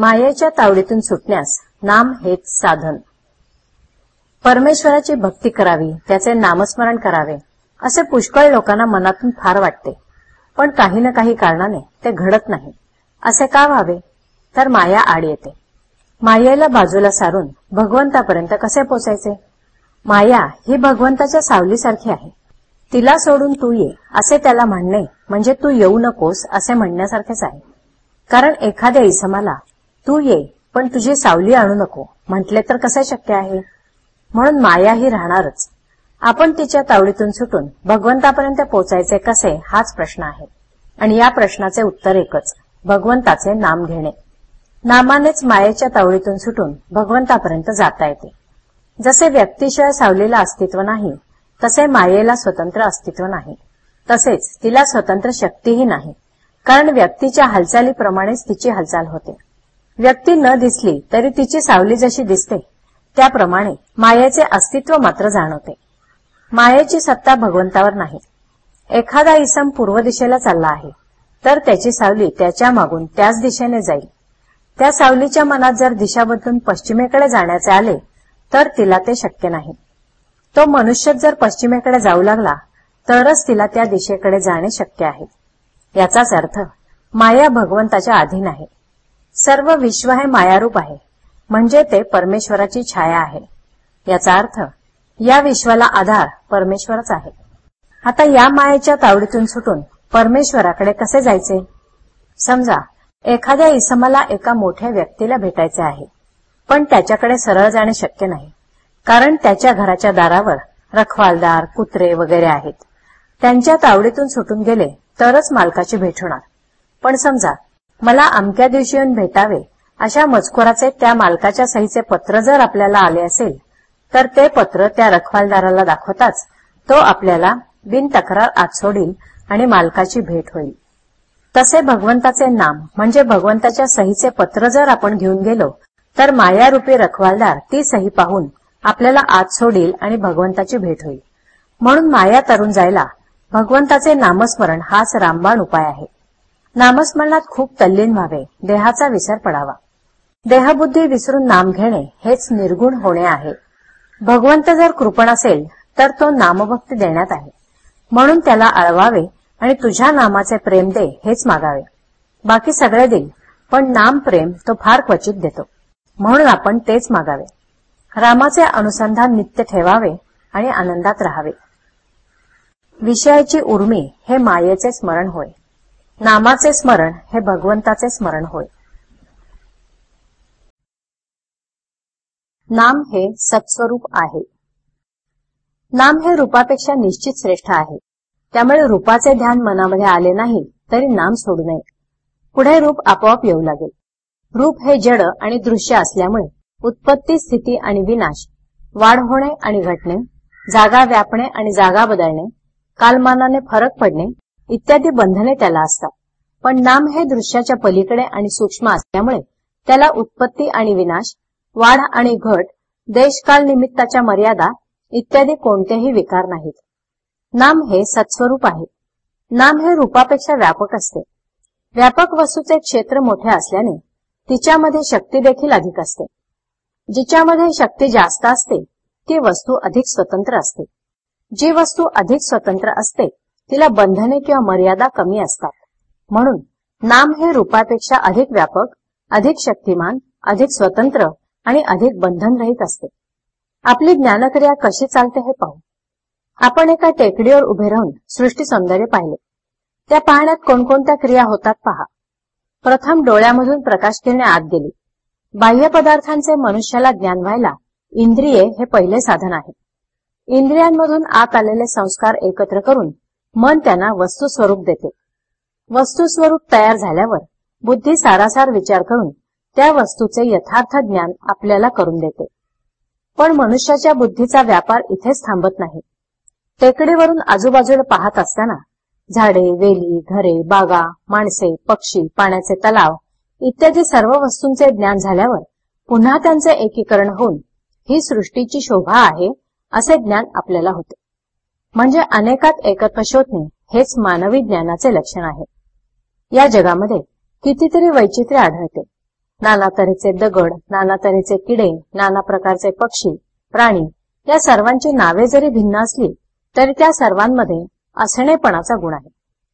मायेच्या तावडीतून सुटण्यास नाम हेच साधन. परमेश्वराची भक्ती करावी त्याचे नामस्मरण करावे असे पुष्कळ लोकांना मनातून फार वाटते. पण काही ना काही कारणाने ते घडत नाही. असे का व्हावे? तर माया आड येते. मायेला बाजूला सारून भगवंतापर्यंत कसे पोचायचे? माया ही भगवंताच्या सावलीसारखी आहे. तिला सोडून तू ये असे त्याला म्हणणे म्हणजे तू येऊ नकोस असे म्हणण्यासारखेच आहे. कारण एखाद्या इसमाला तू ये पण तुझी सावली आणू नको. म्हटले तर कसे शक्य आहे? म्हणून माया ही राहणारच. आपण तिच्या तावडीतून सुटून भगवंतापर्यंत पोचायचे कसे हाच प्रश्न आहे. आणि या प्रश्नाचे उत्तर एकच भगवंताचे नाम घेणे. नामानेच मायेच्या तावडीतून सुटून भगवंतापर्यंत जाता येते. जसे व्यक्तीशिवाय सावलीला अस्तित्व नाही तसे मायेला स्वतंत्र अस्तित्व नाही. तसेच तिला स्वतंत्र शक्तीही नाही कारण व्यक्तीच्या हालचालीप्रमाणेच तिची हालचाल होते. व्यक्ती न दिसली तरी तिची सावली जशी दिसते त्याप्रमाणे मायेचे अस्तित्व मात्र जाणवते. मायेची सत्ता भगवंतावर नाही. एखादा इसम पूर्व दिशेला चालला आहे तर त्याची सावली त्याच्या मागून त्याच दिशेने जाईल. त्या सावलीच्या मनात जर दिशा बदलून पश्चिमेकडे जाण्याचे आले तर तिला ते शक्य नाही. तो मनुष्य जर पश्चिमेकडे जाऊ लागला तरच तिला त्या दिशेकडे जाणे शक्य आहे. याचाच अर्थ माया भगवंताच्या अधीन आहे. सर्व विश्व हे मायारूप आहे. म्हणजे ते परमेश्वराची छाया आहे. याचा अर्थ या विश्वाला आधार परमेश्वरच आहे. आता या मायेच्या तावडीतून सुटून परमेश्वराकडे कसे जायचे? समजा एखाद्या इसमाला एका मोठ्या व्यक्तीला भेटायचे आहे. पण त्याच्याकडे सरळ जाणे शक्य नाही. कारण त्याच्या घराच्या दारावर रखवालदार कुत्रे वगैरे आहेत. त्यांच्या तावडीतून सुटून गेले तरच मालकाची भेट होणार. पण समजा मला अमक्या दिवशी येऊन भेटावे अशा मजकुराचे त्या मालकाच्या सहीचे पत्र जर आपल्याला आले असेल तर ते पत्र त्या रखवालदाराला दाखवताच तो आपल्याला बिनतक्रार आत सोडील आणि मालकाची भेट होईल. तसे भगवंताचे नाम म्हणजे भगवंताच्या सहीचे पत्र जर आपण घेऊन गेलो तर मायारूपी रखवालदार ती सही पाहून आपल्याला आत सोडील आणि भगवंताची भेट होईल. म्हणून माया तरुण जायला भगवंताचे नामस्मरण हाच रामबाण उपाय आहे. नामस्मरणात खूप तल्लीन व्हावे देहाचा विसर पडावा. देहबुद्धी विसरून नाम घेणे हेच निर्गुण होणे आहे. भगवंत जर कृपण असेल तर तो नामभक्ती देण्यात आहे. म्हणून त्याला अळवावे आणि तुझ्या नामाचे प्रेम दे हेच मागावे. बाकी सगळे देईल पण नाम प्रेम तो फार क्वचित देतो. म्हणून आपण तेच मागावे. रामाचे अनुसंधान नित्य ठेवावे आणि आनंदात राहावे. विषयाची उर्मी हे मायेचे स्मरण होय. नामाचे स्मरण हे भगवंताचे स्मरण होय. नाम हे सत्स्वरूप आहे. नाम हे रूपापेक्षा निश्चित श्रेष्ठ आहे. त्यामुळे रूपाचे ध्यान मनामध्ये आले नाही तरी नाम सोडू नये. पुढे रूप आपोआप येऊ लागेल. रूप हे जड आणि दृश्य असल्यामुळे उत्पत्ती स्थिती आणि विनाश वाढ होणे आणि घटणे जागा व्यापणे आणि जागा बदलणे कालमानाने फरक पडणे इत्यादी बंधने त्याला असतात. पण नाम हे दृश्याच्या पलीकडे आणि सूक्ष्म असल्यामुळे त्याला उत्पत्ती आणि विनाश वाढ आणि घट देशकाल निमित्ताच्या मर्यादा इत्यादी कोणतेही विकार नाहीत. नाम हे सत्स्वरूप आहे. नाम हे रूपापेक्षा व्यापक असते. व्यापक वस्तूचे क्षेत्र मोठे असल्याने तिच्यामध्ये शक्ती देखील अधिक असते. जिच्यामध्ये शक्ती जास्त असते ती वस्तू अधिक स्वतंत्र असते. जी वस्तू अधिक स्वतंत्र असते तिला बंधने किंवा मर्यादा कमी असतात. म्हणून नाम हे रूपापेक्षा अधिक व्यापक अधिक शक्तिमान अधिक स्वतंत्र आणि अधिक बंधनरहित असते. आपली ज्ञानक्रिया कशी चालते हे पाहू. आपण एका टेकडीवर उभे राहून सृष्टी सौंदर्य पाहिले. त्या पाहण्यात कोणकोणत्या क्रिया होतात पहा. प्रथम डोळ्यामधून प्रकाश किरणे आत गेली. बाह्य पदार्थांचे मनुष्याला ज्ञान व्हायला इंद्रिये हे पहिले साधन आहे. इंद्रियांमधून आत आलेले संस्कार एकत्र करून मन त्यांना वस्तुस्वरूप देते. वस्तुस्वरूप तयार झाल्यावर बुद्धी सारासार विचार करून त्या वस्तूचे यथार्थ ज्ञान आपल्याला करून देते. पण मनुष्याच्या बुद्धीचा व्यापार इथेच थांबत नाही. टेकडीवरून आजूबाजूला पाहत असताना झाडे वेली घरे बागा माणसे पक्षी पाण्याचे तलाव इत्यादी सर्व वस्तूंचे ज्ञान झाल्यावर पुन्हा त्यांचे एकीकरण होऊन ही सृष्टीची शोभा आहे असे ज्ञान आपल्याला होते. म्हणजे अनेकात एकत्व शोधणे हेच मानवी ज्ञानाचे लक्षण आहे. या जगामध्ये कितीतरी वैचित्र्य आढळते. नाना तऱ्हेचे दगड नाना तऱ्हेचे किडे नाना प्रकारचे पक्षी प्राणी या सर्वांची नावे जरी भिन्न असली तरी त्या सर्वांमध्ये असणेपणाचा गुण आहे.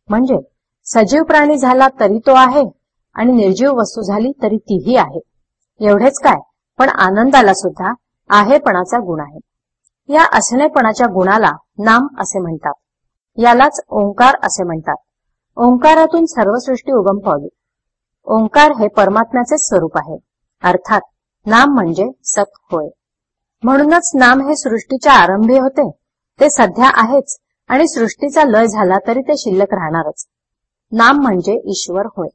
म्हणजे सजीव प्राणी झाला तरी तो आहे आणि निर्जीव वस्तू झाली तरी तीही आहे. एवढेच काय पण आनंदाला सुद्धा आहेपणाचा गुण आहे. या असणेपणाच्या गुणाला नाम असे म्हणतात. यालाच ओंकार असे म्हणतात. ओंकारातून सर्व सृष्टी उगम पावली ओंकार हे परमात्म्याचे स्वरूप आहे. अर्थात नाम म्हणजे सत होय. म्हणूनच नाम हे सृष्टीच्या आरंभी होते. ते सध्या आहेच आणि सृष्टीचा लय झाला तरी ते शिल्लक राहणारच. नाम म्हणजे ईश्वर होय.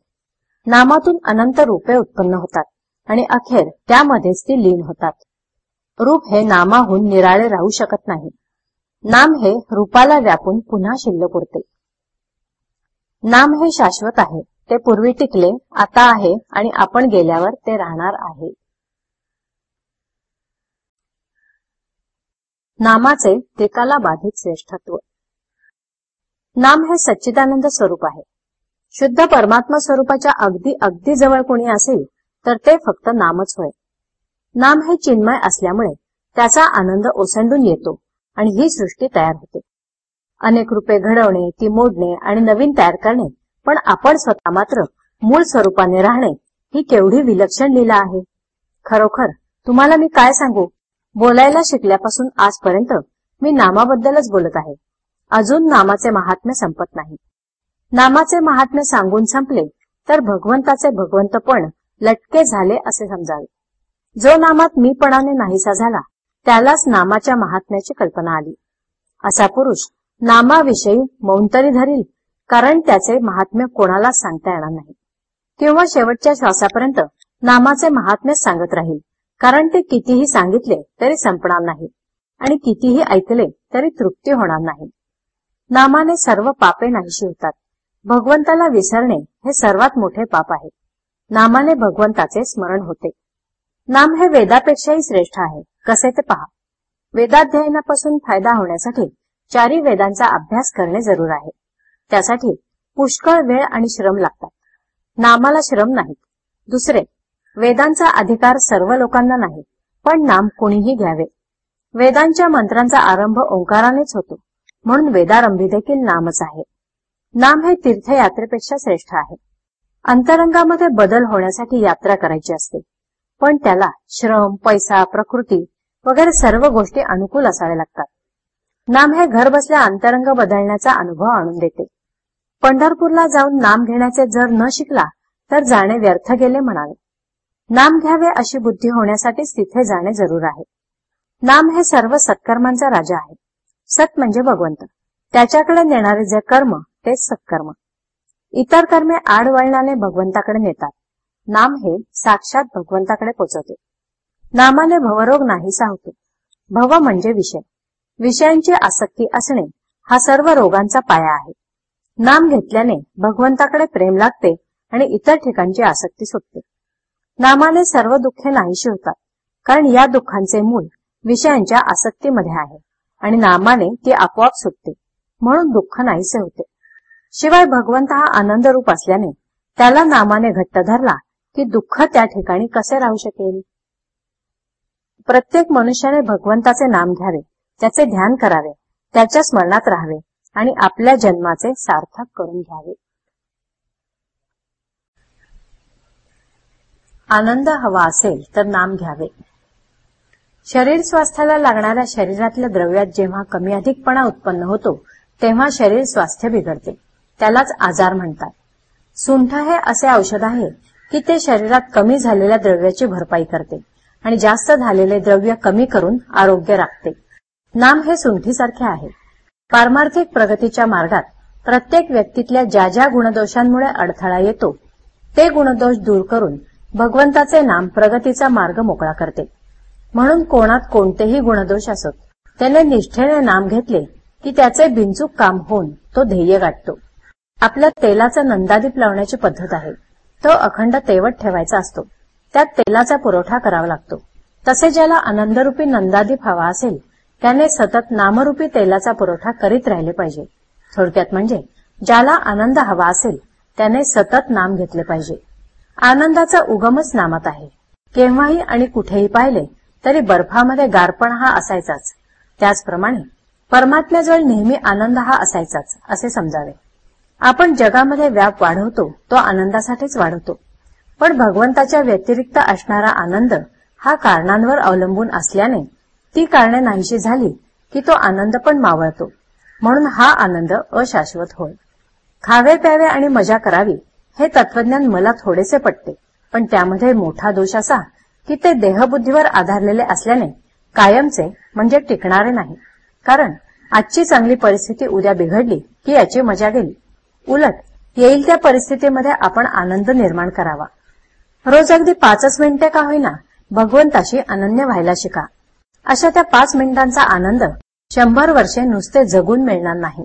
नामातून अनंत रूपे उत्पन्न होतात आणि अखेर त्यामध्येच ती लीन होतात. रूप हे नामाहून निराळे राहू शकत नाही. नाम हे रूपाला व्यापून पुन्हा शिल्लक उरते. नाम हे शाश्वत आहे. ते पूर्वी टिकले आता आहे आणि आपण गेल्यावर ते राहणार आहे. नामाचे त्रिकाला बाधित श्रेष्ठत्व. नाम हे सच्चिदानंद स्वरूप आहे. शुद्ध परमात्मा स्वरूपाच्या अगदी अगदी जवळ कोणी असेल तर ते फक्त नामच होय. नाम हे चिन्मय असल्यामुळे त्याचा आनंद ओसंडून येतो. आणि ही सृष्टी तयार होते. अनेक रूपे घडवणे ती मोडणे आणि नवीन तयार करणे पण आपण स्वतः मात्र मूळ स्वरूपाने राहणे ही केवढी विलक्षण लीला आहे. खरोखर तुम्हाला मी काय सांगू? बोलायला शिकल्यापासून आजपर्यंत मी नामाबद्दलच बोलत आहे. अजून नामाचे महात्म्य संपत नाही. नामाचे महात्म्य सांगून संपले तर भगवंताचे भगवंतपण लटके झाले असे समजावे. जो नामात मीपणाने नाहीसा झाला त्यालाच नामाच्या महात्म्याची कल्पना आली. असा पुरुष नामाविषयी मौंतरी धरील कारण त्याचे महात्म्य कोणालाच सांगता येणार नाही. किंवा शेवटच्या श्वासापर्यंत नामाचे महात्म्य सांगत राहील कारण ते कितीही सांगितले तरी संपणार नाही आणि कितीही ऐकले तरी तृप्ती होणार नाही. नामाने सर्व पापे नाहीशी होतात. भगवंताला विसरणे हे सर्वात मोठे पाप आहे. नामाने भगवंताचे स्मरण होते. नाम हे वेदापेक्षाही श्रेष्ठ आहे. कसे ते पहा. वेदाध्ययनापासून फायदा होण्यासाठी चारी वेदांचा अभ्यास करणे जरूर आहे. त्यासाठी पुष्कळ वेळ आणि श्रम लागतात. नामाला श्रम नाहीत. दुसरे वेदांचा अधिकार सर्व लोकांना नाही पण नाम कोणीही घ्यावे. वेदांच्या मंत्रांचा आरंभ ओंकारानेच होतो. म्हणून वेदारंभी देखील नामच आहे. नाम हे तीर्थयात्रेपेक्षा श्रेष्ठ आहे. अंतरंगामध्ये बदल होण्यासाठी यात्रा करायची असते. पण त्याला श्रम पैसा प्रकृती वगैरे सर्व गोष्टी अनुकूल असावे लागतात. नाम हे घर बसल्या अंतरंग बदलण्याचा अनुभव आणून देते. पंढरपूरला जाऊन नाम घेण्याचे जर न शिकला तर जाणे व्यर्थ गेले म्हणावे. नाम घ्यावे अशी बुद्धी होण्यासाठीच तिथे जाणे जरूर आहे. नाम हे सर्व सत्कर्मांचा राजा आहे. सत म्हणजे भगवंत. त्याच्याकडे नेणारे जे कर्म तेच सत्कर्म. इतर कर्मे आडवळणाने भगवंताकडे नेतात. नाम हे साक्षात भगवंताकडे पोचवते. नामाने भवरोग नाहीसा होतो भव म्हणजे विषय. विषयांची आसक्ती असणे हा सर्व रोगांचा पाया आहे. नाम घेतल्याने भगवंताकडे प्रेम लागते आणि इतर ठिकाणची आसक्ती सुटते. नामाने सर्व दुःखे नाहीशी होतात कारण या दुःखांचे मूल विषयांच्या आसक्तीमध्ये आहे आणि नामाने ती आपोआप सुटते म्हणून दुःख नाहीसे होते. शिवाय भगवंत हा आनंद रूप असल्याने त्याला नामाने घट्ट धरला की दुःख त्या ठिकाणी कसे राहू शकेल? प्रत्येक मनुष्याने भगवंताचे नाम घ्यावे त्याचे ध्यान करावे त्याच्या स्मरणात राहावे आणि आपल्या जन्माचे सार्थक करून घ्यावे. आनंद हवा असेल तर नाम घ्यावे. शरीर स्वास्थ्याला लागणाऱ्या शरीरातल्या द्रव्यात जेव्हा कमी अधिकपणा उत्पन्न होतो तेव्हा शरीर स्वास्थ्य बिघडते. त्यालाच आजार म्हणतात. सुंठ हे असे औषध आहे की ते शरीरात कमी झालेल्या द्रव्याची भरपाई करते आणि जास्त झालेले द्रव्य कमी करून आरोग्य राखते. नाम हे सुंठीसारखे आहे. पारमार्थिक प्रगतीच्या मार्गात प्रत्येक व्यक्तीतल्या ज्या ज्या गुणदोषांमुळे अडथळा येतो ते गुणदोष दूर करून भगवंताचे नाम प्रगतीचा मार्ग मोकळा करते. म्हणून कोणात कोणतेही गुणदोष असत त्याने निष्ठेने नाम घेतले की त्याचे बिनचूक काम होऊन तो ध्येय गाठतो. आपल्या तेलाचा नंदादीप लावण्याची पद्धत आहे. तो अखंड तेवट ठेवायचा असतो. त्यात तेलाचा पुरवठा करावा लागतो. तसे ज्याला आनंदरूपी नंदादीप हवा असेल त्याने सतत नामरूपी तेलाचा पुरवठा करीत राहिले पाहिजे. थोडक्यात म्हणजे ज्याला आनंद हवा असेल त्याने सतत नाम घेतले पाहिजे. आनंदाचा उगमच नामात आहे. केव्हाही आणि कुठेही पाहिले तरी बर्फामध्ये गारपण हा असायचाच. त्याचप्रमाणे परमात्म्याजवळ नेहमी आनंद हा असायचाच असे समजावे. आपण जगामध्ये व्याप वाढवतो तो आनंदासाठीच वाढवतो. पण भगवंताच्या व्यतिरिक्त असणारा आनंद हा कारणांवर अवलंबून असल्याने ती कारणे नाहीशी झाली की तो आनंद पण मावळतो. म्हणून हा आनंद अशाश्वत होय. खावे प्यावे आणि मजा करावी हे तत्वज्ञान मला थोडेसे पटते पण त्यामध्ये मोठा दोष असा की ते देहबुद्धीवर आधारलेले असल्याने कायमचे म्हणजे टिकणारे नाही. कारण आजची चांगली परिस्थिती उद्या बिघडली की याची मजा गेली. उलट येईल त्या परिस्थितीमध्ये आपण आनंद निर्माण करावा. रोज अगदी पाचच मिनिटे का होईना भगवंताशी अनन्य व्हायला शिका. अशा त्या पाच मिनिटांचा आनंद शंभर वर्षे नुसते जगून मिळणार नाही.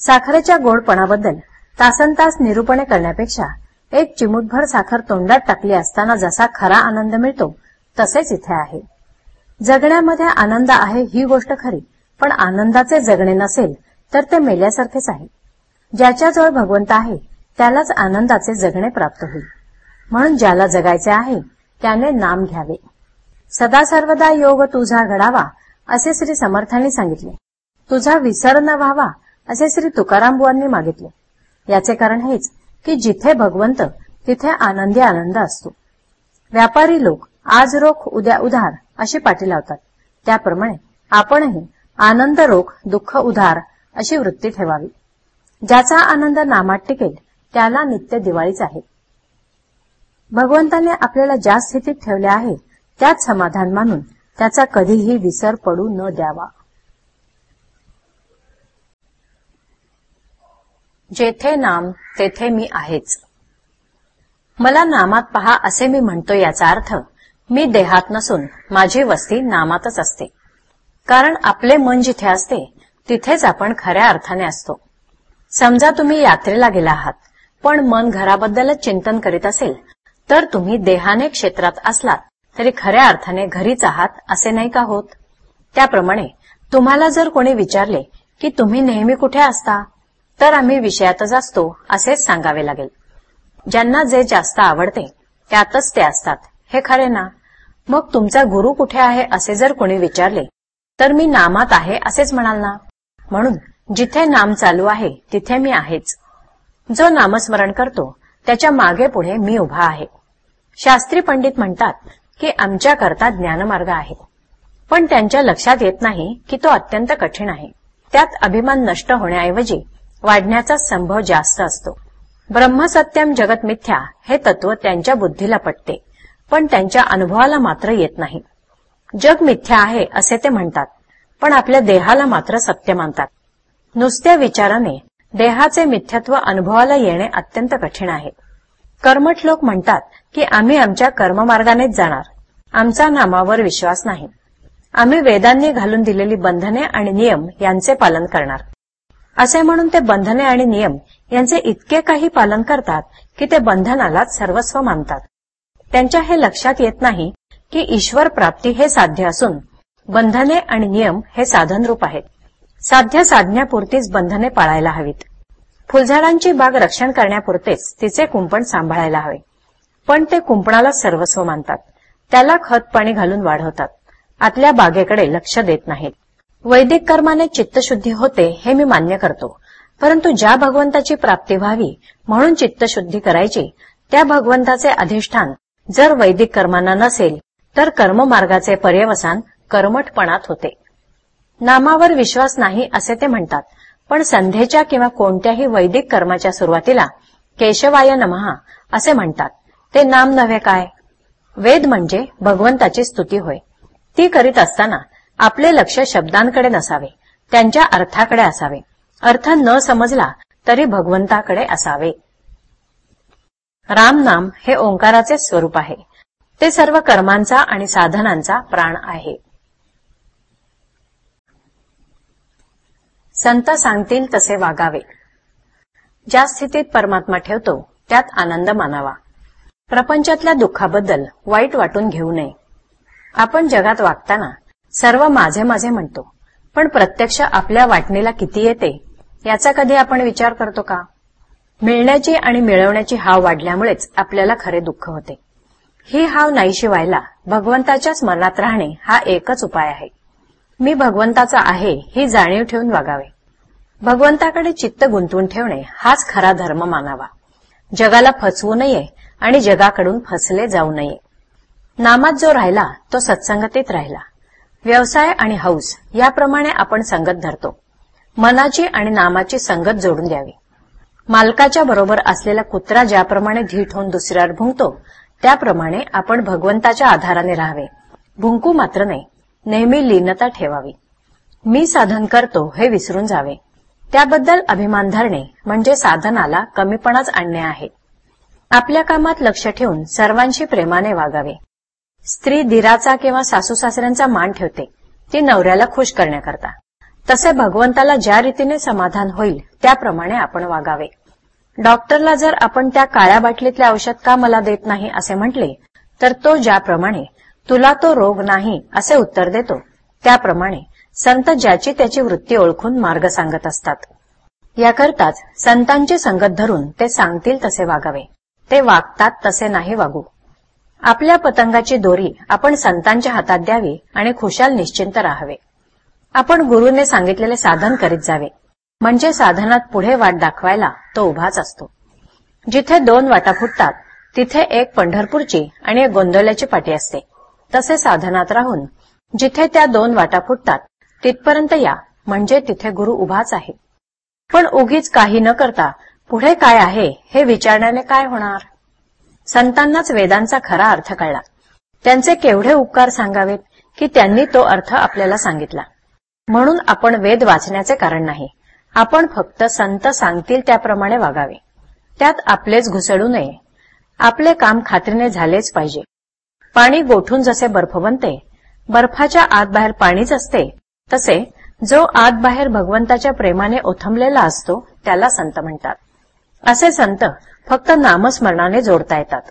साखरेच्या गोडपणाबद्दल तासन तास निरूपणे करण्यापेक्षा एक चिमूटभर साखर तोंडात टाकली असताना जसा खरा आनंद मिळतो तसेच इथे आहे. जगण्यामध्ये आनंद आहे ही गोष्ट खरी पण आनंदाचे जगणे नसेल तर ते मेल्यासारखेच आहे. ज्याच्याजवळ भगवंत आहे त्यालाच आनंदाचे जगणे प्राप्त होईल. म्हणून ज्याला जगायचे आहे त्याने नाम घ्यावे. सदा सर्वदा योग तुझा घडावा असे श्री समर्थांनी सांगितले. तुझा विसर न व्हावा असे श्री तुकारामबुवांनी मागितले. याचे कारण हेच की जिथे भगवंत तिथे आनंदी आनंद असतो. व्यापारी लोक आज रोख उद्या उधार अशी पाठी लावतात. त्याप्रमाणे आपणही आनंद रोख दुःख उधार अशी वृत्ती ठेवावी. ज्याचा आनंद नामात टिकेल त्याला नित्य दिवाळीच आहे. भगवंताने आपल्याला ज्या स्थितीत ठेवले आहे त्यात समाधान मानून त्याचा कधीही विसर पडू न द्यावा. जेथे नाम तेथे मी आहेच. मला नामात पहा असे मी म्हणतो याचा अर्थ मी देहात नसून माझी वस्ती नामातच असते. कारण आपले मन जिथे असते तिथेच आपण खऱ्या अर्थाने असतो. समजा तुम्ही यात्रेला गेला आहात पण मन घराबद्दलच चिंतन करीत असेल तर तुम्ही देहाने क्षेत्रात असलात तरी खऱ्या अर्थाने घरीच आहात असे नाही का होत? त्याप्रमाणे तुम्हाला जर कोणी विचारले की तुम्ही नेहमी कुठे असता तर आम्ही विषयातच असतो असेच सांगावे लागेल. ज्यांना जे जास्त आवडते त्यातच ते असतात. हे खरे ना? मग तुमचा गुरु कुठे आहे असे जर कोणी विचारले तर मी नामात आहे असेच म्हणाल ना? म्हणून जिथे नाम चालू आहे तिथे मी आहेच. जो नामस्मरण करतो त्याच्यामागे पुढे मी उभा आहे. शास्त्री पंडित म्हणतात की आमच्याकरता ज्ञानमार्ग आहे. पण त्यांच्या लक्षात येत नाही की तो अत्यंत कठीण आहे. त्यात अभिमान नष्ट होण्याऐवजी वाढण्याचा संभव जास्त असतो. ब्रह्मसत्यम जगत मिथ्या हे तत्व त्यांच्या बुद्धीला पटते पण त्यांच्या अनुभवाला मात्र येत नाही. जग मिथ्या आहे असे ते म्हणतात पण आपल्या देहाला मात्र सत्य मानतात. नुसत्या विचाराने देहाचे मिथ्यत्व अनुभवाला येणे अत्यंत कठीण आहे. कर्मठ लोक म्हणतात की आम्ही आमच्या कर्ममार्गानेच जाणार. आमचा नामावर विश्वास नाही. आम्ही वेदांनी घालून दिलेली बंधने आणि नियम यांचे पालन करणार. असे म्हणून ते बंधने आणि नियम यांचे इतके काही पालन करतात की ते बंधनालाच सर्वस्व मानतात. त्यांच्या हे लक्षात येत नाही की ईश्वर प्राप्ती हे साध्य असून बंधने आणि नियम हे साधन रूप आहेत. साध्य साधण्यापुरतीच बंधने पाळायला हवीत. फुलझाडांची बाग रक्षण करण्यापुरतेच तिचे कुंपण सांभाळायला हवे. पण ते कुंपणाला सर्वस्व मानतात. त्याला खत पाणी घालून वाढवतात. आतल्या बागेकडे लक्ष देत नाहीत. वैदिक कर्माने चित्तशुद्धी होते हे मी मान्य करतो. परंतु ज्या भगवंताची प्राप्ती व्हावी म्हणून चित्तशुद्धी करायची त्या भगवंताचे अधिष्ठान जर वैदिक कर्मांना नसेल तर कर्ममार्गाचे पर्यवसान कर्मठपणात होते. नामावर विश्वास नाही असे ते म्हणतात. पण संध्येच्या किंवा कोणत्याही वैदिक कर्माच्या सुरुवातीला केशवाय नमहा असे म्हणतात. ते नाम नव्हे काय? वेद म्हणजे भगवंताची स्तुती होय. ती करीत असताना आपले लक्ष शब्दांकडे नसावे त्यांच्या अर्थाकडे असावे. अर्थ न समजला तरी भगवंताकडे असावे. राम नाम हे ओंकाराचे स्वरूप आहे. ते सर्व कर्मांचा आणि साधनांचा प्राण आहे. संत सांगतील तसे वागावे. ज्या स्थितीत परमात्मा ठेवतो त्यात आनंद मानावा. प्रपंचातल्या दुःखाबद्दल वाईट वाटून घेऊ नये. आपण जगात वागताना सर्व माझे माझे म्हणतो पण प्रत्यक्ष आपल्या वाटणीला किती येते याचा कधी आपण विचार करतो का? मिळण्याची आणि मिळवण्याची हाव वाढल्यामुळेच आपल्याला खरे दुःख होते. ही हाव नाहीशी व्हायला भगवंताच्याच मनात राहणे हा एकच उपाय आहे. मी भगवंताचा आहे ही जाणीव ठेवून वागावे. भगवंताकडे चित्त गुंतवून ठेवणे हाच खरा धर्म मानावा. जगाला फसवू नये आणि जगाकडून फसले जाऊ नये. नामात जो राहिला तो सत्संगतीत राहिला. व्यवसाय आणि हौस याप्रमाणे आपण संगत धरतो. मनाची आणि नामाची संगत जोडून द्यावी. मालकाच्या बरोबर असलेला कुत्रा ज्याप्रमाणे धीट होऊन दुसऱ्यावर भुंकतो त्याप्रमाणे आपण भगवंताच्या आधाराने राहावे. भुंकू मात्र नाही. नेहमी लीनता ठेवावी. मी साधन करतो हे विसरून जावे. त्याबद्दल अभिमान धरणे म्हणजे साधनाला कमीपणाच आणणे आहे. आपल्या कामात लक्ष ठेवून सर्वांशी प्रेमाने वागावे. स्त्री दिराचा किंवा सासू सासऱ्यांचा मान ठेवते. ती नवऱ्याला खुश करण्याकरता. तसे भगवंताला ज्या रीतीने समाधान होईल त्याप्रमाणे आपण वागावे. डॉक्टरला जर आपण त्या काळ्या बाटलीतले औषध का मला देत नाही असे म्हटले तर तो ज्याप्रमाणे तुला तो रोग नाही असे उत्तर देतो. त्याप्रमाणे संत ज्याची त्याची वृत्ती ओळखून मार्ग सांगत असतात. याकरताच संतांची संगत धरून ते सांगतील तसे वागावे. ते वागतात तसे नाही वागू. आपल्या पतंगाची दोरी आपण संतांच्या हातात द्यावी आणि खुशाल निश्चिंत राहावे. आपण गुरुने सांगितलेले साधन करीत जावे. म्हणजे साधनात पुढे वाट दाखवायला तो उभाच असतो. जिथे दोन वाटा फुटतात तिथे एक पंढरपूरची आणि एक गोंदवल्याची पाटी असते. तसे साधनात राहून जिथे त्या दोन वाटा फुटतात तिथपर्यंत या म्हणजे तिथे गुरु उभाच आहे. पण उगीच काही न करता पुढे काय आहे हे विचारण्याने काय होणार? संतांनाच वेदांचा खरा अर्थ कळला. त्यांचे केवढे उपकार सांगावेत की त्यांनी तो अर्थ आपल्याला सांगितला. म्हणून आपण वेद वाचण्याचे कारण नाही. आपण फक्त संत सांगतील त्याप्रमाणे वागावे. त्यात आपलेच घुसळू नये. आपले काम खात्रीने झालेच पाहिजे. पाणी गोठून जसे बर्फ बनते बर्फाच्या आत बाहेर पाणीच असते तसे जो आत बाहेर भगवंताच्या प्रेमाने ओथंबलेला असतो त्याला संत म्हणतात. असे संत फक्त नामस्मरणाने जोडता येतात.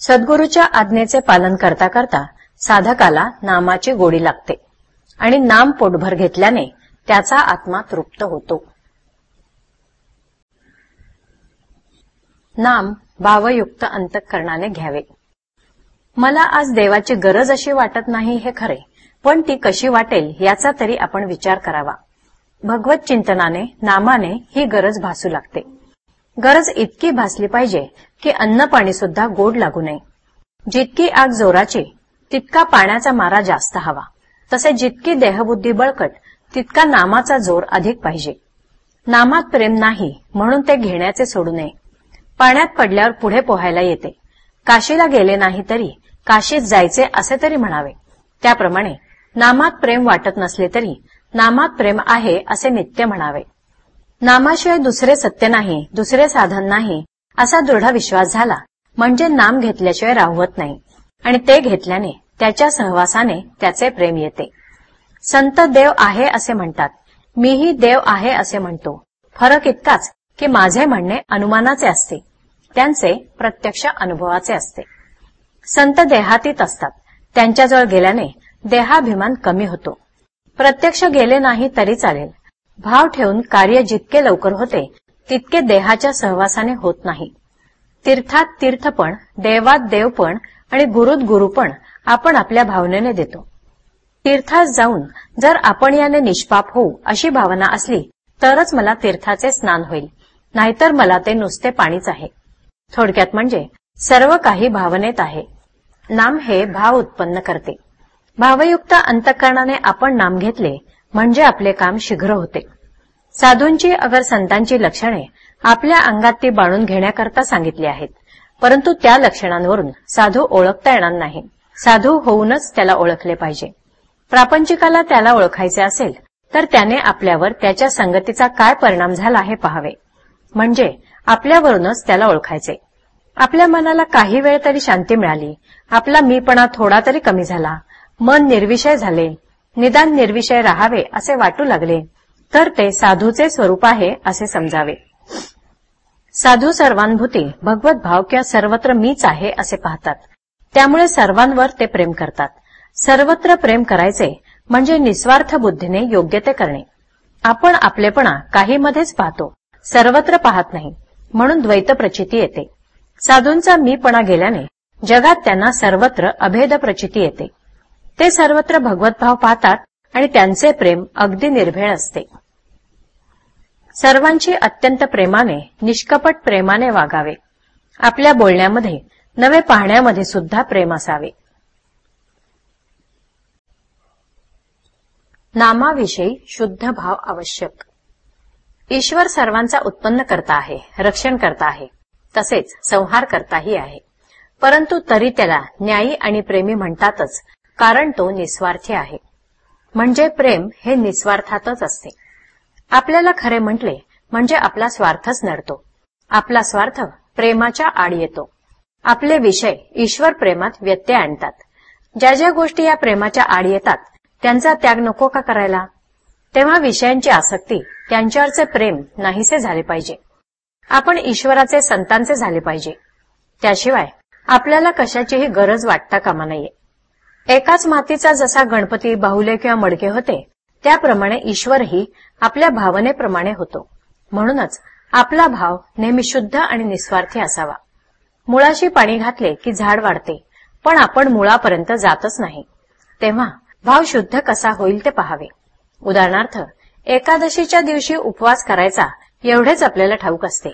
सद्गुरूच्या आज्ञेचे पालन करता करता साधकाला नामाची गोडी लागते आणि नाम पोटभर घेतल्याने त्याचा आत्मा तृप्त होतो. नाम भावयुक्त अंतकरणाने घ्यावे. मला आज देवाची गरज अशी वाटत नाही हे खरे पण ती कशी वाटेल याचा तरी आपण विचार करावा. भगवत चिंतनाने नामाने ही गरज भासू लागते. गरज इतकी भासली पाहिजे की अन्न पाणी सुद्धा गोड लागू नये. जितकी आग जोराची तितका पाण्याचा मारा जास्त हवा. तसे जितकी देहबुद्धी बळकट तितका नामाचा जोर अधिक पाहिजे. नामात प्रेम नाही म्हणून ते घेण्याचे सोडू नये. पाण्यात पडल्यावर पुढे पोहायला येते. काशीला गेले नाही तरी काशीत जायचे असे तरी म्हणावे. त्याप्रमाणे नामात प्रेम वाटत नसले तरी नामात प्रेम आहे असे नित्य म्हणावे. नामाशिवाय दुसरे सत्य नाही दुसरे साधन नाही असा दृढ विश्वास झाला म्हणजे नाम घेतल्याशिवाय राहवत नाही. आणि ते घेतल्याने त्याच्या सहवासाने त्याचे प्रेम येते. संत देव आहे असे म्हणतात मीही देव आहे असे म्हणतो. फरक इतकाच की माझे म्हणणे अनुमानाचे असते. त्यांचे प्रत्यक्ष अनुभवाचे असते. संत देहातीत असतात. त्यांच्याजवळ गेल्याने देहाभिमान कमी होतो. प्रत्यक्ष गेले नाही तरी चालेल. भाव ठेवून कार्य जितके लवकर होते तितके देहाच्या सहवासाने होत नाही. तीर्थात तीर्थपण देवात देवपण आणि गुरुत गुरुपण आपण आपल्या भावनेने देतो. तीर्थास जाऊन जर आपण याने निष्पाप होऊ अशी भावना असली तरच मला तीर्थाचे स्नान होईल. नाहीतर मला ते नुसते पाणीच आहे. थोडक्यात म्हणजे सर्व काही भावनेत आहे. नाम हे भाव उत्पन्न करते. भावयुक्त अंतकरणाने आपण नाम घेतले म्हणजे आपले काम शीघ्र होते. साधूंची अगर संतांची लक्षणे आपल्या अंगात ती बाळून घेण्याकरता सांगितली आहेत. परंतु त्या लक्षणांवरून साधू ओळखता येणार नाही. साधू होऊनच त्याला ओळखले पाहिजे. प्रापंचिकाला त्याला ओळखायचे असेल तर त्याने आपल्यावर त्याच्या संगतीचा काय परिणाम झाला हे पहावे. म्हणजे आपल्यावरूनच त्याला ओळखायचे. आपल्या मनाला काही वेळ तरी शांती मिळाली. आपला मीपणा थोडा तरी कमी झाला. मन निर्विषय झाले. निदान निर्विषय राहावे असे वाटू लागले. तर ते साधूचे स्वरूप आहे असे समजावे. साधू सर्वांभूती भगवत भाव किंवा सर्वत्र मीच आहे असे पाहतात. त्यामुळे सर्वांवर ते प्रेम करतात. सर्वत्र प्रेम करायचे म्हणजे निस्वार्थ बुद्धीने योग्य ते करणे. आपण आपलेपणा काहीमध्येच पाहतो. सर्वत्र पाहत नाही. म्हणून द्वैत प्रचिती येते. साधूंचा मीपणा गेल्याने जगात त्यांना सर्वत्र अभेद प्रचिती येते. ते सर्वत्र भगवतभाव पाहतात आणि त्यांचे प्रेम अगदी निर्भेळ असते. सर्वांची अत्यंत प्रेमाने निष्कपट प्रेमाने वागावे. आपल्या बोलण्यामध्ये नवे पाहण्यामध्ये सुद्धा प्रेम असावे. नामाविषयी शुद्ध भाव आवश्यक. ईश्वर सर्वांचा उत्पन्न करता आहे रक्षण करता आहे तसेच संहार करताही आहे. परंतु तरी त्याला न्यायी आणि प्रेमी म्हणतातच कारण तो निस्वार्थी आहे. म्हणजे प्रेम हे निस्वार्थातच असते. आपल्याला खरे म्हटले म्हणजे आपला स्वार्थच नडतो. आपला स्वार्थ प्रेमाच्या आड येतो. आपले विषय ईश्वर प्रेमात व्यत्यय आणतात. ज्या ज्या गोष्टी या प्रेमाच्या आड येतात त्यांचा त्याग नको का करायला? तेव्हा विषयांची आसक्ती त्यांच्यावरचे प्रेम नाहीसे झाले पाहिजे. आपण ईश्वराचे संतांचे झाले पाहिजे. त्याशिवाय आपल्याला कशाचीही गरज वाटता कामा नाहीये एकाच मातीचा जसा गणपती बाहुले किंवा मडके होते त्याप्रमाणे ईश्वरही आपल्या भावनेप्रमाणे होतो. म्हणूनच आपला भाव नेहमी शुद्ध आणि निस्वार्थी असावा. मुळाशी पाणी घातले की झाड वाढते पण आपण मुळापर्यंत जातच नाही. तेव्हा भाव शुद्ध कसा होईल ते पहावे. उदाहरणार्थ एकादशीच्या दिवशी उपवास करायचा एवढेच आपल्याला ठाऊक असते.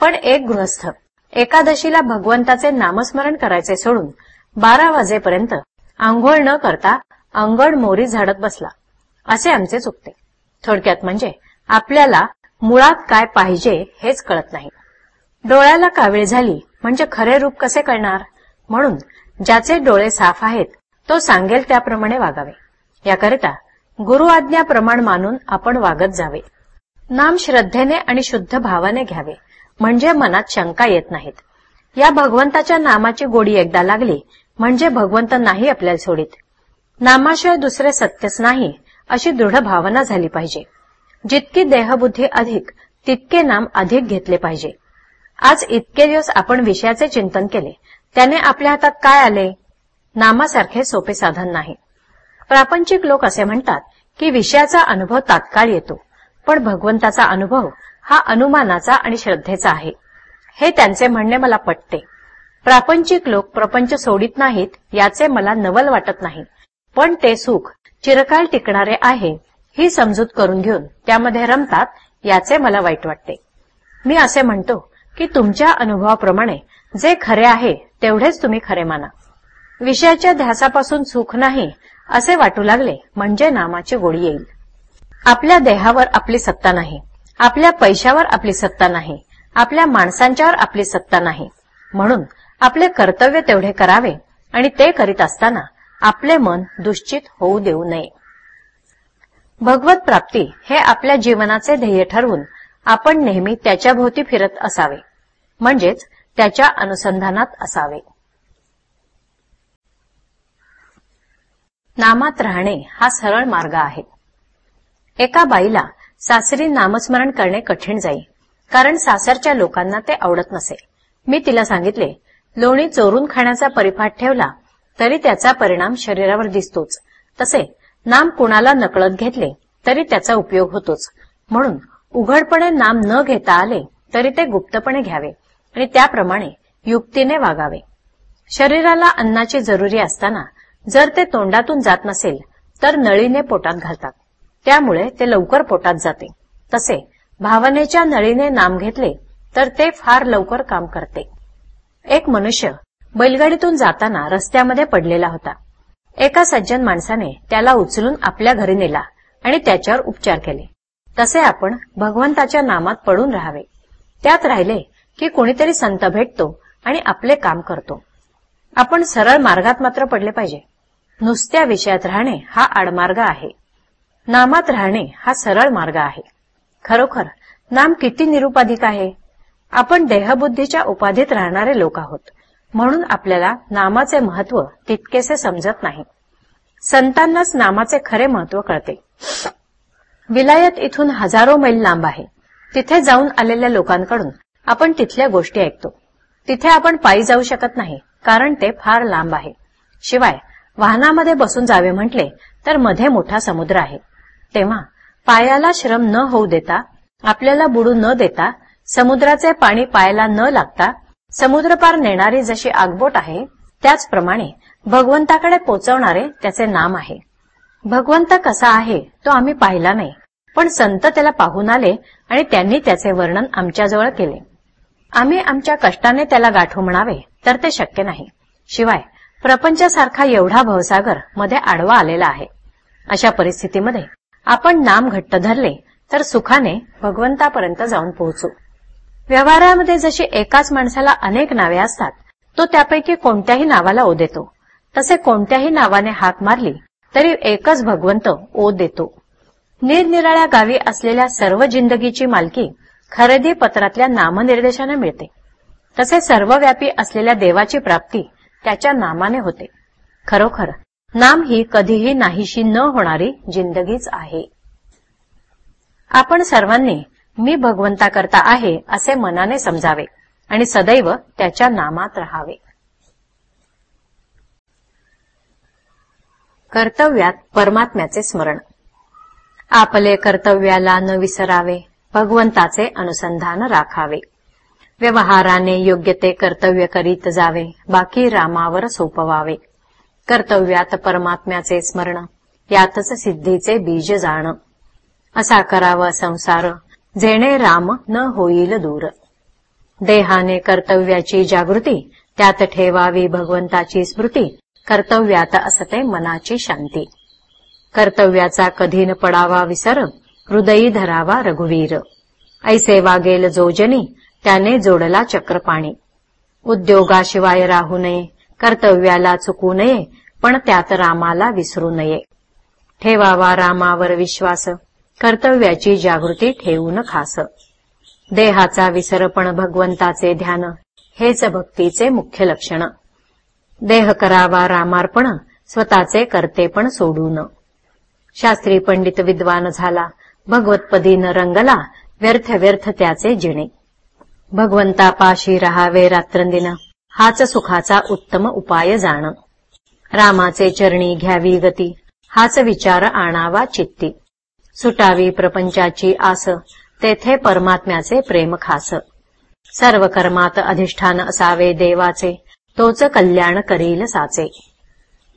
पण एक गृहस्थ एकादशीला भगवंताचे नामस्मरण करायचे सोडून बारा वाजेपर्यंत आंघोळ न करता अंगण मोरी झाडत बसला. असे आमचे चुकते. थोडक्यात म्हणजे आपल्याला मुळात काय पाहिजे हेच कळत नाही. डोळ्याला कावीळ झाली म्हणजे खरे रूप कसे कळणार? म्हणून ज्याचे डोळे साफ आहेत तो सांगेल त्याप्रमाणे वागावे. याकरिता गुरु आज्ञा प्रमाण मानून आपण वागत जावे. नाम श्रद्धेने आणि शुद्ध भावाने घ्यावे म्हणजे मनात शंका येत नाहीत. या भगवंताच्या नामाची गोडी एकदा लागली म्हणजे भगवंत नाही आपल्याला सोडित. नामाशिवाय दुसरे सत्यच नाही अशी दृढ भावना झाली पाहिजे. जितकी देहबुद्धी अधिक तितके नाम अधिक घेतले पाहिजे. आज इतके दिवस आपण विषयाचे चिंतन केले त्याने आपल्या हातात काय आले? नामासारखे सोपे साधन नाही. प्रापंचिक लोक असे म्हणतात की विषयाचा अनुभव तात्काळ येतो पण भगवंताचा अनुभव हा अनुमानाचा आणि श्रद्धेचा आहे. हे त्यांचे म्हणणे मला पटते. प्रापंचिक लोक प्रपंच सोडित नाहीत याचे मला नवल वाटत नाही. पण ते सुख चिरकाल टिकणारे आहे ही समजूत करून घेऊन त्यामध्ये रमतात याचे मला वाईट वाटते. मी असे म्हणतो की तुमच्या अनुभवाप्रमाणे जे खरे आहे तेवढेच तुम्ही खरे माना. विषयाच्या ध्यासापासून सुख नाही असे वाटू लागले म्हणजे नामाची गोडी येईल. आपल्या देहावर आपली सत्ता नाही. आपल्या पैशावर आपली सत्ता नाही. आपल्या माणसांच्यावर आपली सत्ता नाही. म्हणून आपले कर्तव्य तेवढे करावे आणि ते करीत असताना आपले मन दुश्चित होऊ देऊ नये. भगवत प्राप्ती हे आपल्या जीवनाचे ध्येय ठरवून आपण नेहमी त्याच्याभोवती फिरत असावे. म्हणजेच त्याच्या अनुसंधानात असावे. नामात राहणे हा सरळ मार्ग आहे. एका बाईला सासरी नामस्मरण करणे कठीण जाई कारण सासरच्या लोकांना ते आवडत नसे. मी तिला सांगितले लोणी चोरून खाण्याचा परिपाठ ठेवला तरी त्याचा परिणाम शरीरावर दिसतोच. तसे नाम कुणाला नकळत घेतले तरी त्याचा उपयोग होतोच. म्हणून उघडपणे नाम न घेता आले तरी ते गुप्तपणे घ्यावे आणि त्याप्रमाणे युक्तीने वागावे. शरीराला अन्नाची जरुरी असताना जर ते तोंडातून जात नसेल तर नळीने पोटात घालतात. त्यामुळे ते लवकर पोटात जाते. तसे भावनेच्या नळीने नाम घेतले तर ते फार लवकर काम करते. एक मनुष्य बैलगाडीतून जाताना रस्त्यामध्ये पडलेला होता. एका सज्जन माणसाने त्याला उचलून आपल्या घरी नेला आणि त्याच्यावर उपचार केले. तसे आपण भगवंताच्या नामात पडून राहावे. त्यात राहिले की कोणीतरी संत भेटतो आणि आपले काम करतो. आपण सरळ मार्गात मात्र पडले पाहिजे. नुसत्या विषयात राहणे हा आडमार्ग आहे. नामात राहणे हा सरळ मार्ग आहे. खरोखर नाम किती निरुपाधिक आहे? आपण देहबुद्धीच्या उपाधीत राहणारे लोक आहोत. म्हणून आपल्याला नामाचे महत्त्व तितकेसे समजत नाही. संतांनाच नामाचे खरे महत्त्व कळते. विलायत इथून हजारो मैल लांब आहे. तिथे जाऊन आलेल्या लोकांकडून आपण तिथल्या गोष्टी ऐकतो. तिथे आपण पायी जाऊ शकत नाही कारण ते फार लांब आहे. शिवाय वाहनामध्ये बसून जावे म्हटले तर मध्ये मोठा समुद्र आहे. तेव्हा पायाला श्रम न होऊ देता आपल्याला बुडू न देता समुद्राचे पाणी पायाला न लागता समुद्रपार नेणारी जशी आगबोट आहे त्याचप्रमाणे भगवंताकडे पोचवणारे त्याचे नाम आहे. भगवंत कसा आहे तो आम्ही पाहिला नाही पण संत त्याला पाहून आले आणि त्यांनी त्याचे वर्णन आमच्याजवळ केले. आम्ही आमच्या कष्टाने त्याला गाठू म्हणावे तर ते शक्य नाही. शिवाय प्रपंचासारखा एवढा भवसागरमध्ये आडवा आलेला आहे. अशा परिस्थितीमध्ये आपण नाम घट्ट धरले तर सुखाने भगवंतापर्यंत जाऊन पोहोचू. व्यवहारामध्ये जशी एकाच माणसाला अनेक नावे असतात तो त्यापैकी कोणत्याही नावाला ओ देतो. तसे कोणत्याही नावाने हाक मारली तरी एकच भगवंत ओ देतो. निरनिराळ्या गावी असलेल्या सर्व जिंदगीची मालकी खरेदी पत्रातल्या नामनिर्देशाने मिळते. तसे सर्वव्यापी असलेल्या देवाची प्राप्ती त्याच्या नामाने होते. खरोखर नाम ही कधीही नाहीशी न होणारी जिंदगीच आहे. आपण सर्वांनी मी भगवंताकरता आहे असे मनाने समजावे आणि सदैव त्याच्या नामात राहावे. कर्तव्यात परमात्म्याचे स्मरण. आपले कर्तव्याला न विसरावे भगवंताचे अनुसंधान राखावे. व्यवहाराने योग्य ते कर्तव्य करीत जावे बाकी रामावर सोपवावे. कर्तव्यात परमात्म्याचे स्मरण यातच सिद्धीचे बीज जाण. असा करावा संसार जेणे राम न होईल दूर. देहाने कर्तव्याची जागृती त्यात ठेवावी भगवंताची स्मृती कर्तव्यात असते मनाची शांती. कर्तव्याचा कधीन पडावा विसर हृदयी धरावा रघुवीर. ऐसे वागेल जोजनी त्याने जोडला चक्रपाणी. उद्योगाशिवाय राहू नये कर्तव्याला चुकू नये पण त्यात रामाला विसरू नये. ठेवावा रामावर विश्वास कर्तव्याची जागृती ठेवून खास. देहाचा विसरपण भगवंताचे ध्यान हेच भक्तीचे मुख्य लक्षण. देह करावा रामार्पण स्वतःचे कर्तेपण सोडून. शास्त्री पंडित विद्वान झाला भगवतपदीन रंगला व्यर्थ व्यर्थ त्याचे जिणे. भगवंतापाशी राहावे रात्रंदिन. हाच सुखाचा उत्तम उपाय जाण. रामाचे चरणी घ्यावी गती. हाच विचार आणावा चित्ती. सुटावी प्रपंचाची आस. तेथे परमात्म्याचे प्रेम खास. सर्व कर्मात अधिष्ठान असावे देवाचे. तोच कल्याण करील साचे.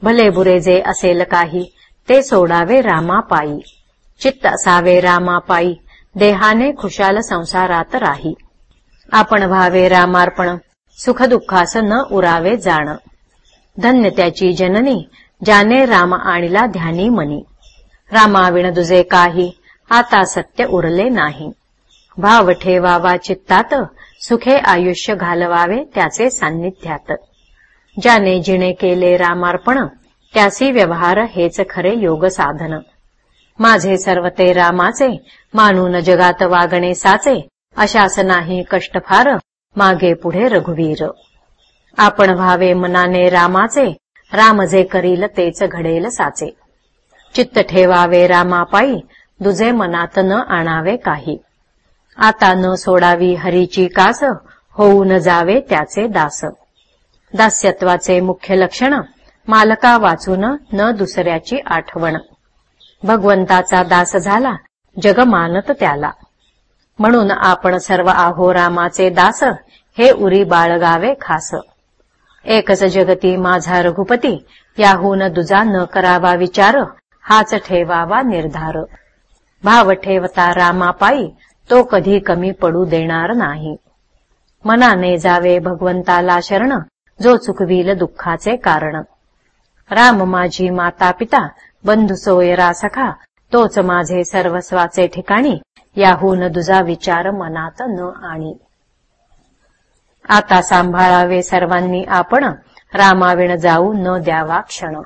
भले बुरे जे असेल काही ते सोडावे रामापायी. चित्त असावे रामापायी. देहाने खुशाल संसारात राही. आपण व्हावे रामार्पण सुखदुःखास न उरावे जाण. धन्य त्याची जननी ज्याने राम आणिला ध्यानी मनी. रामाविण दुजे काही आता सत्य उरले नाही. भाव ठेवावा चित्तात सुखे आयुष्य घालवावे त्याचे सान्निध्यात. ज्याने जिणे केले रामार्पण त्यासी व्यवहार हेच खरे योग साधन. माझे सर्व ते रामाचे मानून जगात वागणे साचे अशासनाही कष्टफार मागे पुढे रघुवीर. आपण व्हावे मनाने रामाचे राम जे करील तेच घडेल साचे. चित्त ठेवावे रामापायी दुजे मनात न आणावे काही. आता न सोडावी हरीची कास होऊ न जावे त्याचे दास. दास्यत्वाचे मुख्य लक्षण मालका वाचून न दुसऱ्याची आठवण. भगवंताचा दास झाला जग मानत त्याला. म्हणून आपण सर्व आहो रामाचे दास हे उरी बाळगावे खास. एकच जगती माझा रघुपती याहून दुजा न करावा विचार हाच ठेवावा निर्धार. भाव ठेवता रामापायी तो कधी कमी पडू देणार नाही. मनाने जावे भगवंताला शरण जो चुकविल दुःखाचे कारण. राम माझी माता पिता बंधू सोयरा सखा तोच माझे सर्वस्वाचे ठिकाणी याहून दुजा विचार मनात न आणि. आता सांभाळावे सर्वांनी आपण रामाविण जाऊ न द्यावा क्षण.